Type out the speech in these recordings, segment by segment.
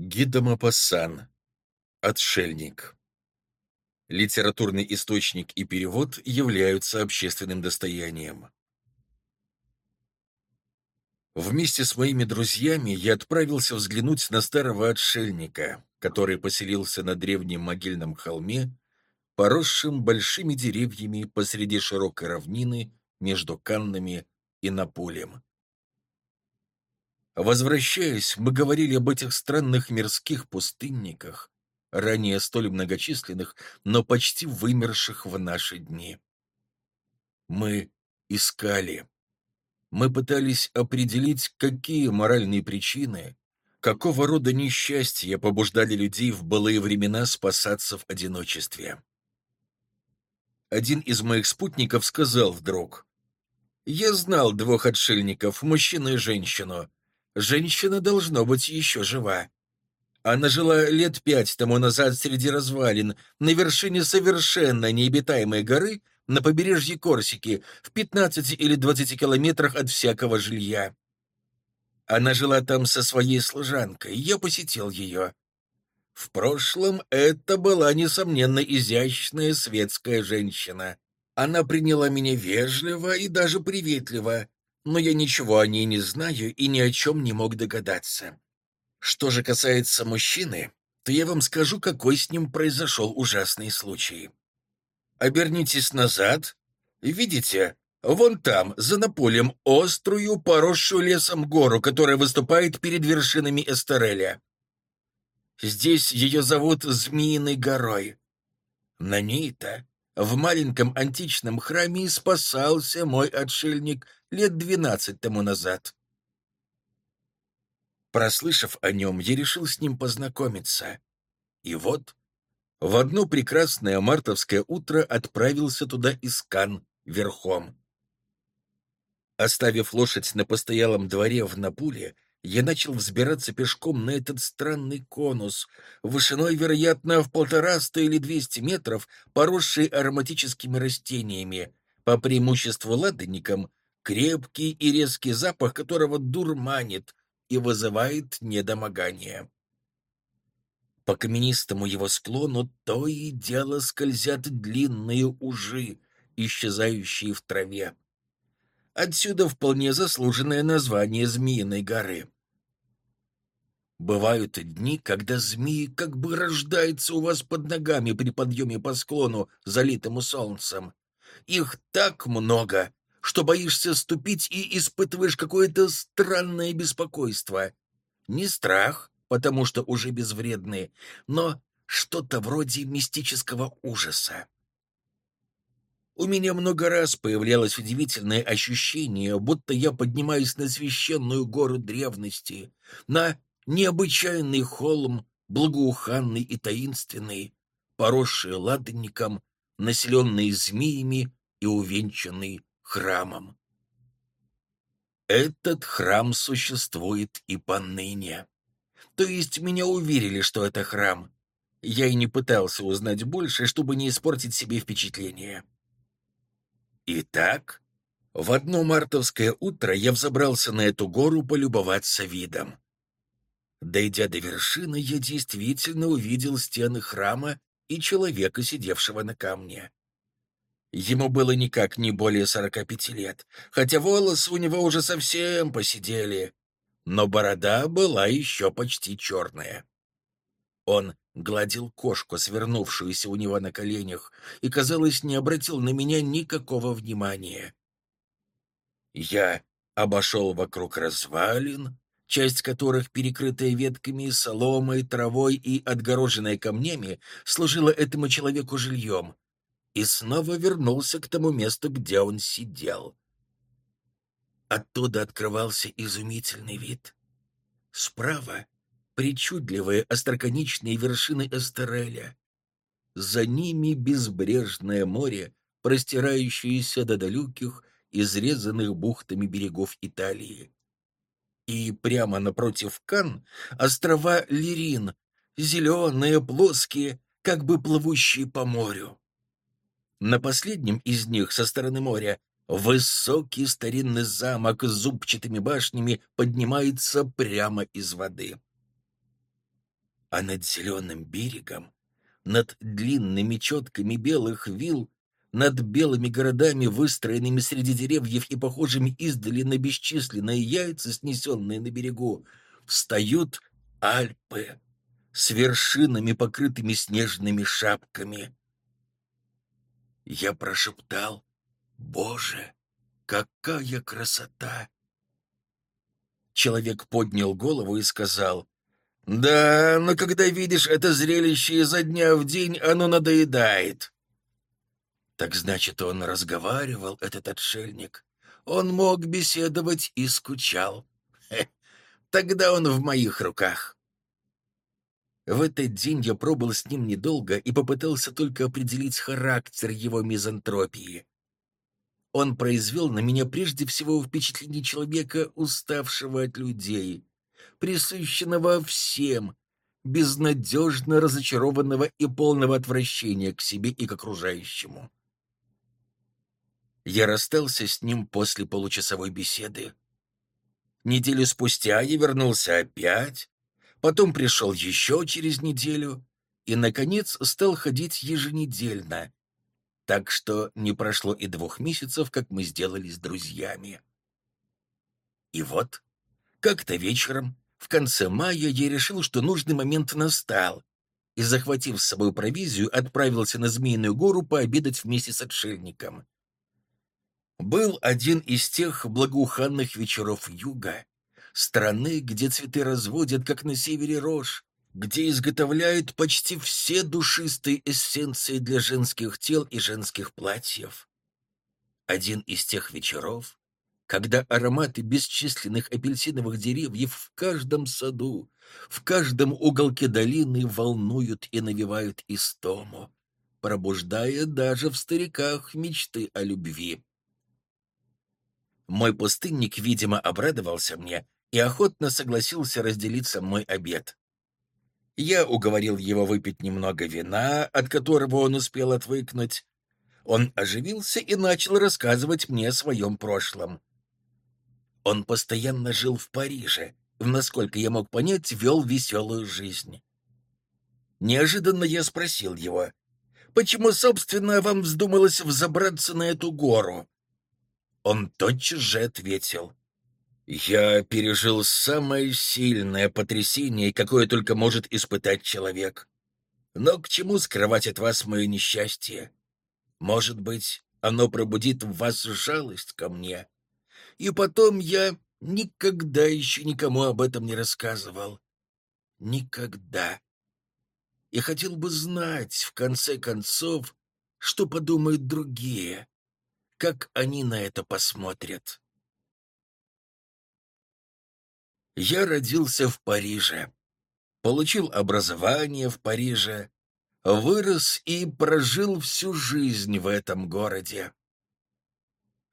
Гидомапассан. Отшельник. Литературный источник и перевод являются общественным достоянием. Вместе с моими друзьями я отправился взглянуть на старого отшельника, который поселился на древнем могильном холме, поросшим большими деревьями посреди широкой равнины между Каннами и Наполем. Возвращаясь, мы говорили об этих странных мирских пустынниках, ранее столь многочисленных, но почти вымерших в наши дни. Мы искали. Мы пытались определить, какие моральные причины, какого рода несчастья побуждали людей в былые времена спасаться в одиночестве. Один из моих спутников сказал вдруг, «Я знал двух отшельников, мужчину и женщину, Женщина должно быть еще жива. Она жила лет пять тому назад среди развалин, на вершине совершенно необитаемой горы, на побережье Корсики, в 15 или 20 километрах от всякого жилья. Она жила там со своей служанкой, я посетил ее. В прошлом это была, несомненно, изящная светская женщина. Она приняла меня вежливо и даже приветливо, но я ничего о ней не знаю и ни о чем не мог догадаться. Что же касается мужчины, то я вам скажу, какой с ним произошел ужасный случай. Обернитесь назад. Видите, вон там, за наполем, острую, поросшую лесом гору, которая выступает перед вершинами Эстереля. Здесь ее зовут Змеиной горой. На ней-то, в маленьком античном храме, и спасался мой отшельник лет двенадцать тому назад. Прослышав о нем, я решил с ним познакомиться. И вот, в одно прекрасное мартовское утро отправился туда Искан верхом. Оставив лошадь на постоялом дворе в Напуле, я начал взбираться пешком на этот странный конус, вышиной, вероятно, в полтораста или двести метров, поросший ароматическими растениями, по преимуществу ладанником, крепкий и резкий запах которого дурманит и вызывает недомогание. По каменистому его склону то и дело скользят длинные ужи, исчезающие в траве. Отсюда вполне заслуженное название Змеиной горы. Бывают дни, когда змеи как бы рождаются у вас под ногами при подъеме по склону, залитому солнцем. Их так много, что боишься ступить и испытываешь какое-то странное беспокойство. Не страх, потому что уже безвредные, но что-то вроде мистического ужаса. У меня много раз появлялось удивительное ощущение, будто я поднимаюсь на священную гору древности, на необычайный холм, благоуханный и таинственный, поросший ладанником, населенный змеями и увенчанный храмом. Этот храм существует и поныне. То есть меня уверили, что это храм. Я и не пытался узнать больше, чтобы не испортить себе впечатление. Итак, в одно мартовское утро я взобрался на эту гору полюбоваться видом. Дойдя до вершины, я действительно увидел стены храма и человека, сидевшего на камне. Ему было никак не более сорока пяти лет, хотя волосы у него уже совсем посидели, но борода была еще почти черная. Он гладил кошку, свернувшуюся у него на коленях, и, казалось, не обратил на меня никакого внимания. Я обошел вокруг развалин, часть которых, перекрытая ветками, соломой, травой и отгороженная камнями, служила этому человеку жильем — и снова вернулся к тому месту, где он сидел. Оттуда открывался изумительный вид. Справа — причудливые остроконечные вершины Эстереля. За ними безбрежное море, простирающееся до далеких, изрезанных бухтами берегов Италии. И прямо напротив Кан острова Лирин, зеленые, плоские, как бы плывущие по морю. На последнем из них со стороны моря высокий старинный замок с зубчатыми башнями поднимается прямо из воды. А над зеленым берегом, над длинными четками белых вил, над белыми городами, выстроенными среди деревьев и похожими издали на бесчисленные яйца, снесенные на берегу, встают Альпы с вершинами, покрытыми снежными шапками. Я прошептал, «Боже, какая красота!» Человек поднял голову и сказал, «Да, но когда видишь это зрелище изо дня в день, оно надоедает». Так значит, он разговаривал, этот отшельник. Он мог беседовать и скучал. Хе, тогда он в моих руках. В этот день я пробыл с ним недолго и попытался только определить характер его мизантропии. Он произвел на меня прежде всего впечатление человека, уставшего от людей, присыщенного всем, безнадежно разочарованного и полного отвращения к себе и к окружающему. Я расстался с ним после получасовой беседы. Неделю спустя я вернулся опять, потом пришел еще через неделю и, наконец, стал ходить еженедельно, так что не прошло и двух месяцев, как мы сделались друзьями. И вот, как-то вечером, в конце мая, я решил, что нужный момент настал, и, захватив с собой провизию, отправился на Змеиную гору пообедать вместе с отшельником — был один из тех благоуханных вечеров юга, страны, где цветы разводят, как на севере рожь, где изготовляют почти все душистые эссенции для женских тел и женских платьев. Один из тех вечеров, когда ароматы бесчисленных апельсиновых деревьев в каждом саду, в каждом уголке долины волнуют и навевают истому, пробуждая даже в стариках мечты о любви. Мой пустынник, видимо, обрадовался мне и охотно согласился разделить со мной обед. Я уговорил его выпить немного вина, от которого он успел отвыкнуть. Он оживился и начал рассказывать мне о своем прошлом. Он постоянно жил в Париже, насколько я мог понять, вел веселую жизнь. Неожиданно я спросил его, почему, собственно, вам вздумалось взобраться на эту гору? Он тотчас же ответил. «Я пережил самое сильное потрясение, какое только может испытать человек. Но к чему скрывать от вас мое несчастье? Может быть, оно пробудит в вас жалость ко мне. И потом я никогда еще никому об этом не рассказывал. Никогда. И хотел бы знать, в конце концов, что подумают другие как они на это посмотрят. Я родился в Париже, получил образование в Париже, вырос и прожил всю жизнь в этом городе.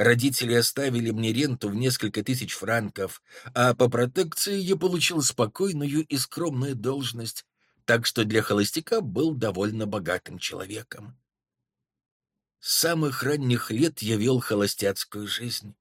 Родители оставили мне ренту в несколько тысяч франков, а по протекции я получил спокойную и скромную должность, так что для холостяка был довольно богатым человеком. С самых ранних лет я вел холостяцкую жизнь.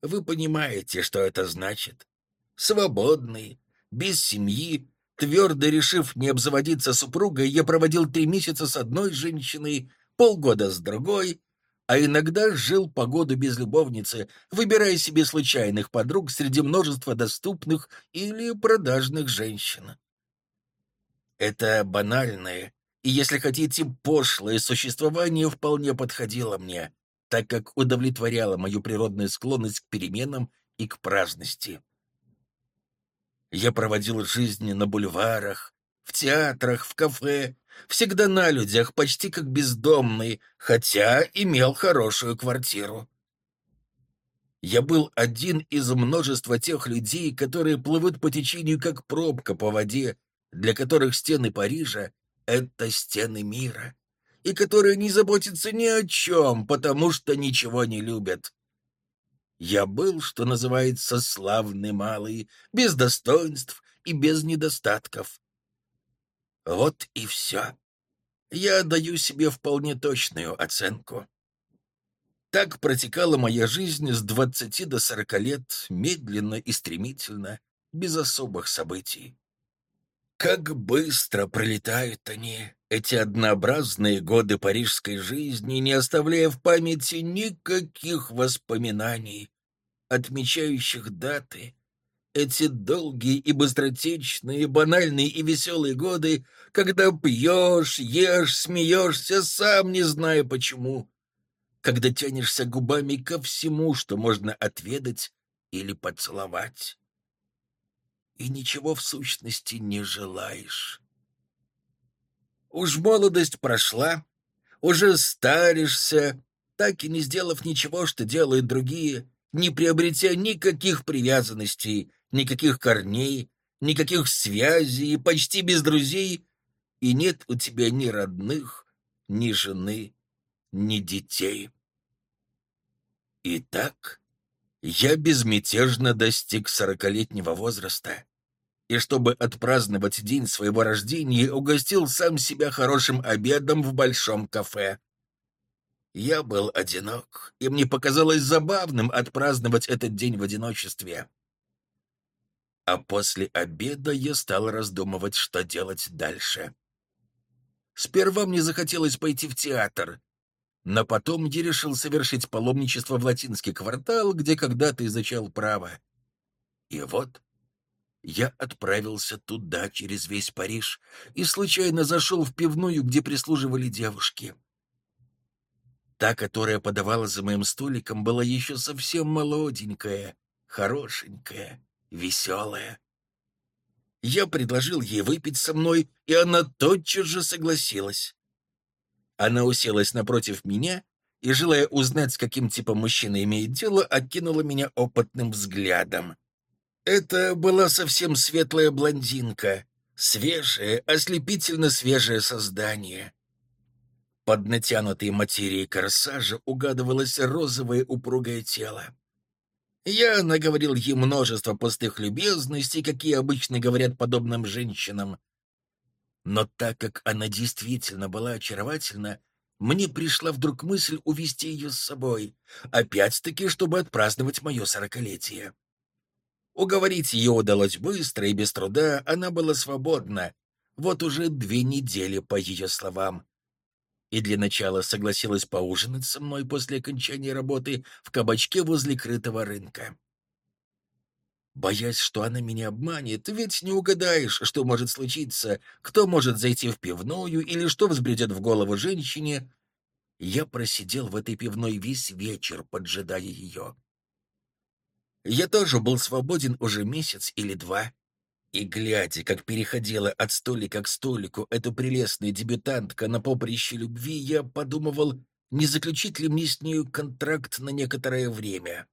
Вы понимаете, что это значит. Свободный, без семьи, твердо решив не обзаводиться супругой, я проводил три месяца с одной женщиной, полгода с другой, а иногда жил по году без любовницы, выбирая себе случайных подруг среди множества доступных или продажных женщин. Это банальное, и, если хотите, пошлое существование вполне подходило мне, так как удовлетворяло мою природную склонность к переменам и к праздности. Я проводил жизнь на бульварах, в театрах, в кафе, всегда на людях, почти как бездомный, хотя имел хорошую квартиру. Я был один из множества тех людей, которые плывут по течению, как пробка по воде, для которых стены Парижа это стены мира, и которые не заботятся ни о чем, потому что ничего не любят. Я был, что называется, славный малый, без достоинств и без недостатков. Вот и все. Я даю себе вполне точную оценку. Так протекала моя жизнь с двадцати до сорока лет, медленно и стремительно, без особых событий. Как быстро пролетают они, эти однообразные годы парижской жизни, не оставляя в памяти никаких воспоминаний, отмечающих даты, эти долгие и быстротечные, банальные и веселые годы, когда пьешь, ешь, смеешься, сам не зная почему, когда тянешься губами ко всему, что можно отведать или поцеловать, и ничего в сущности не желаешь. Уж молодость прошла, уже старишься, так и не сделав ничего, что делают другие, не приобретя никаких привязанностей, никаких корней, никаких связей, почти без друзей, и нет у тебя ни родных, ни жены, ни детей. Итак, я безмятежно достиг сорокалетнего возраста, и чтобы отпраздновать день своего рождения, угостил сам себя хорошим обедом в большом кафе. Я был одинок, и мне показалось забавным отпраздновать этот день в одиночестве. А после обеда я стал раздумывать, что делать дальше. Сперва мне захотелось пойти в театр, но потом я решил совершить паломничество в латинский квартал, где когда-то изучал право. И вот я отправился туда через весь Париж и случайно зашел в пивную, где прислуживали девушки. Та, которая подавала за моим столиком, была еще совсем молоденькая, хорошенькая веселая. Я предложил ей выпить со мной, и она тотчас же согласилась. Она уселась напротив меня и, желая узнать, с каким типом мужчина имеет дело, окинула меня опытным взглядом. Это была совсем светлая блондинка, свежее, ослепительно свежее создание. Под натянутой материей корсажа угадывалось розовое упругое тело. Я наговорил ей множество пустых любезностей, какие обычно говорят подобным женщинам. Но так как она действительно была очаровательна, мне пришла вдруг мысль увести ее с собой, опять-таки, чтобы отпраздновать мое сорокалетие. Уговорить ее удалось быстро и без труда, она была свободна. Вот уже две недели, по ее словам и для начала согласилась поужинать со мной после окончания работы в кабачке возле крытого рынка. Боясь, что она меня обманет, ведь не угадаешь, что может случиться, кто может зайти в пивную или что взбредет в голову женщине, я просидел в этой пивной весь вечер, поджидая ее. Я тоже был свободен уже месяц или два, и, глядя, как переходила от столика к столику эта прелестная дебютантка на поприще любви, я подумывал, не заключить ли мне с нею контракт на некоторое время.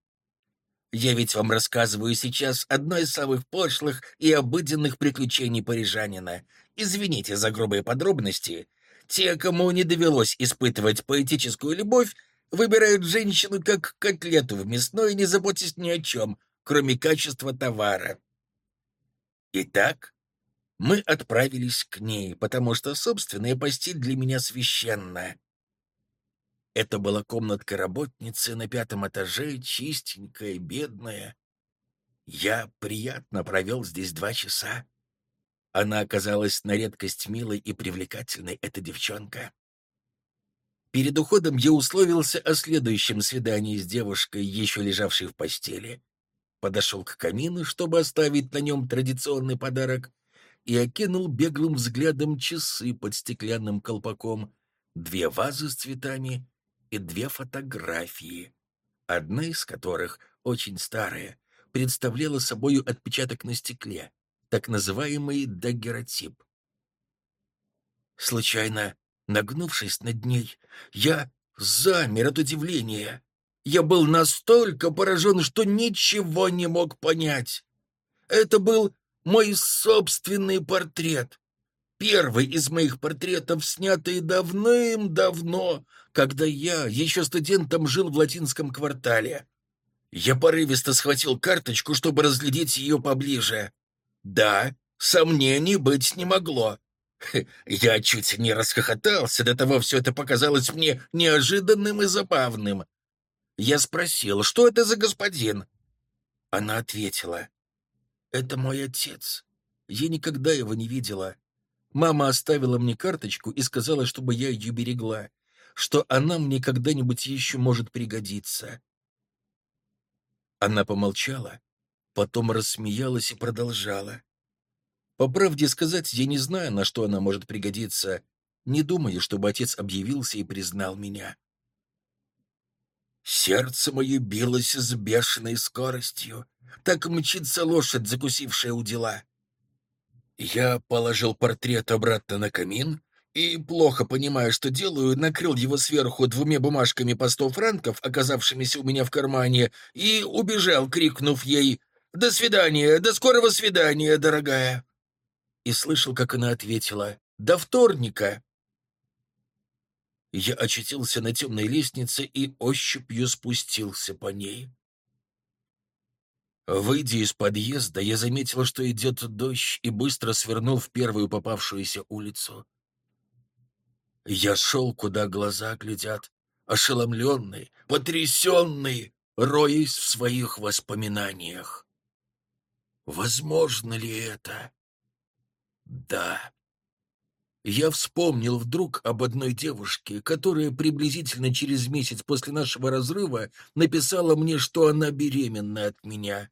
Я ведь вам рассказываю сейчас одно из самых пошлых и обыденных приключений парижанина. Извините за грубые подробности. Те, кому не довелось испытывать поэтическую любовь, выбирают женщину как котлету в мясной, не заботясь ни о чем, кроме качества товара. Итак, мы отправились к ней, потому что собственная постель для меня священна. Это была комнатка работницы на пятом этаже, чистенькая, бедная. Я приятно провел здесь два часа. Она оказалась на редкость милой и привлекательной, эта девчонка. Перед уходом я условился о следующем свидании с девушкой, еще лежавшей в постели подошел к камину, чтобы оставить на нем традиционный подарок, и окинул беглым взглядом часы под стеклянным колпаком, две вазы с цветами и две фотографии, одна из которых, очень старая, представляла собою отпечаток на стекле, так называемый дагеротип. Случайно, нагнувшись над ней, я замер от удивления. Я был настолько поражен, что ничего не мог понять. Это был мой собственный портрет. Первый из моих портретов, снятый давным-давно, когда я, еще студентом, жил в латинском квартале. Я порывисто схватил карточку, чтобы разглядеть ее поближе. Да, сомнений быть не могло. Я чуть не расхохотался, до того все это показалось мне неожиданным и забавным. Я спросил, что это за господин? Она ответила, это мой отец. Я никогда его не видела. Мама оставила мне карточку и сказала, чтобы я ее берегла, что она мне когда-нибудь еще может пригодиться. Она помолчала, потом рассмеялась и продолжала. По правде сказать, я не знаю, на что она может пригодиться. Не думаю, чтобы отец объявился и признал меня. Сердце мое билось с бешеной скоростью. Так мчится лошадь, закусившая у дела. Я положил портрет обратно на камин и, плохо понимая, что делаю, накрыл его сверху двумя бумажками по сто франков, оказавшимися у меня в кармане, и убежал, крикнув ей «До свидания! До скорого свидания, дорогая!» И слышал, как она ответила «До вторника!» Я очутился на темной лестнице и ощупью спустился по ней. Выйдя из подъезда, я заметил, что идет дождь, и быстро свернул в первую попавшуюся улицу. Я шел, куда глаза глядят, ошеломленный, потрясенный, роясь в своих воспоминаниях. Возможно ли это? Да. Я вспомнил вдруг об одной девушке, которая приблизительно через месяц после нашего разрыва написала мне, что она беременна от меня.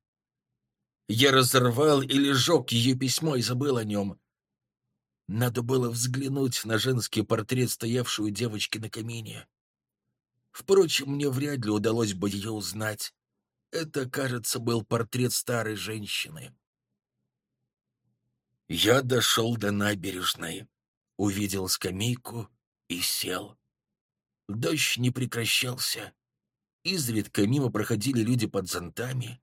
Я разорвал или сжег ее письмо и забыл о нем. Надо было взглянуть на женский портрет, стоявший у девочки на камине. Впрочем, мне вряд ли удалось бы ее узнать. Это, кажется, был портрет старой женщины. Я дошел до набережной, увидел скамейку и сел. Дождь не прекращался. Изредка мимо проходили люди под зонтами.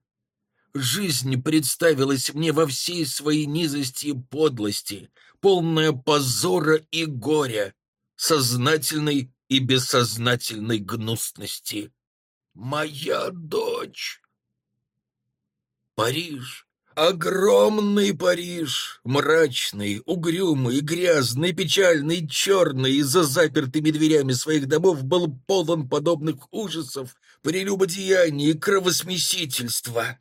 Жизнь представилась мне во всей своей низости и подлости, полная позора и горя, сознательной и бессознательной гнусности. Моя дочь! Париж, огромный Париж, мрачный, угрюмый, грязный, печальный, черный, за запертыми дверями своих домов был полон подобных ужасов, прелюбодеяний и кровосмесительства.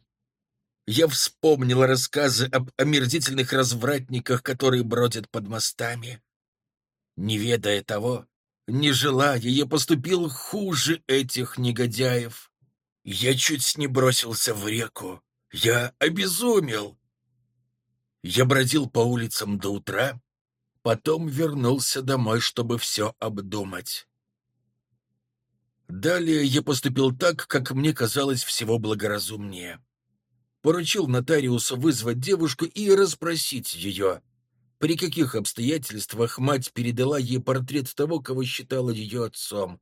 Я вспомнил рассказы об омерзительных развратниках, которые бродят под мостами. Не ведая того, не желая, я поступил хуже этих негодяев. Я чуть не бросился в реку. Я обезумел. Я бродил по улицам до утра, потом вернулся домой, чтобы все обдумать. Далее я поступил так, как мне казалось всего благоразумнее поручил нотариусу вызвать девушку и расспросить ее, при каких обстоятельствах мать передала ей портрет того, кого считала ее отцом.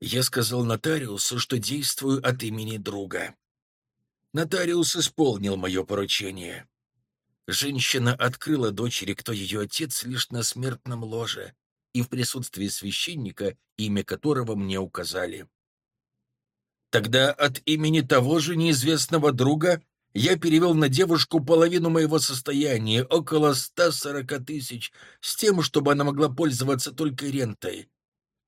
Я сказал нотариусу, что действую от имени друга. Нотариус исполнил мое поручение. Женщина открыла дочери, кто ее отец, лишь на смертном ложе и в присутствии священника, имя которого мне указали. Тогда от имени того же неизвестного друга я перевел на девушку половину моего состояния, около 140 тысяч, с тем, чтобы она могла пользоваться только рентой.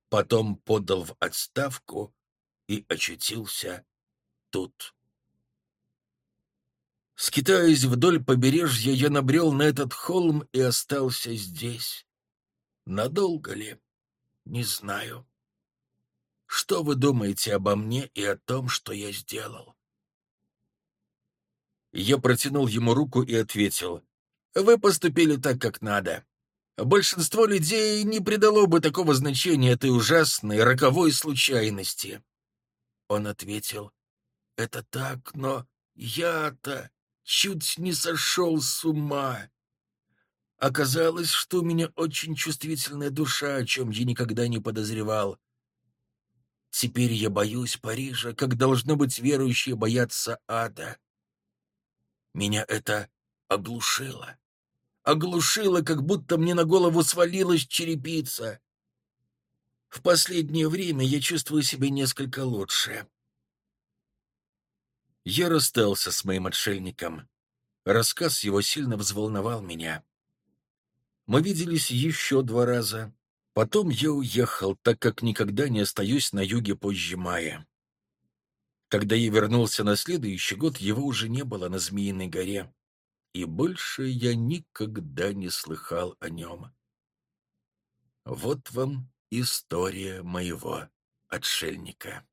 Потом подал в отставку и очутился тут. Скитаясь вдоль побережья, я набрел на этот холм и остался здесь. Надолго ли? Не знаю. Что вы думаете обо мне и о том, что я сделал?» Я протянул ему руку и ответил. «Вы поступили так, как надо. Большинство людей не придало бы такого значения этой ужасной, роковой случайности». Он ответил. «Это так, но я-то чуть не сошел с ума. Оказалось, что у меня очень чувствительная душа, о чем я никогда не подозревал. Теперь я боюсь Парижа, как должно быть верующие боятся ада. Меня это оглушило. Оглушило, как будто мне на голову свалилась черепица. В последнее время я чувствую себя несколько лучше. Я расстался с моим отшельником. Рассказ его сильно взволновал меня. Мы виделись еще два раза. Потом я уехал, так как никогда не остаюсь на юге позже мая. Когда я вернулся на следующий год, его уже не было на Змеиной горе. и больше я никогда не слыхал о нем. Вот вам история моего отшельника.